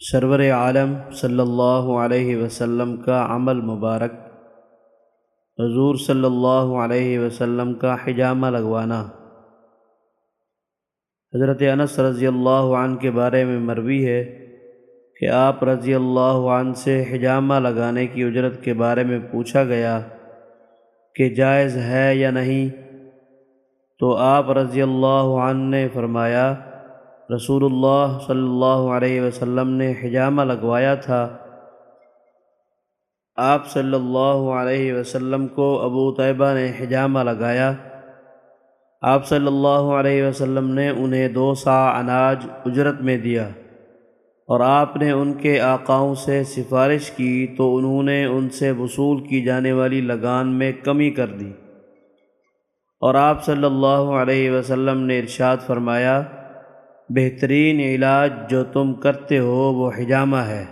سرور عالم صلی اللہ علیہ وسلم کا عمل مبارک، حضور صلی اللہ علیہ وسلم کا حجامہ لگوانا۔ حضرت انس رضی اللہ عنہ کے بارے میں مروی ہے کہ آپ رضی اللہ عنہ سے حجامہ لگانے کی اجرت کے بارے میں پوچھا گیا کہ جائز ہے یا نہیں، تو آپ رضی اللہ عنہ نے فرمایا رسول اللہ صلی اللہ علیہ وسلم نے حجامہ لگوایا تھا۔ آپ صلی اللہ علیہ وسلم کو ابو طیبہ نے حجامہ لگایا۔ آپ صلی اللہ علیہ وسلم نے انہیں دو سا اناج اجرت میں دیا۔ اور آپ نے ان کے آقاؤں سے سفارش کی تو انہوں نے ان سے وصول کی جانے والی لگان میں کمی کر دی۔ اور آپ صلی اللہ علیہ وسلم نے ارشاد فرمایا بہترین علاج جو تم کرتے ہو وہ حجامہ ہے۔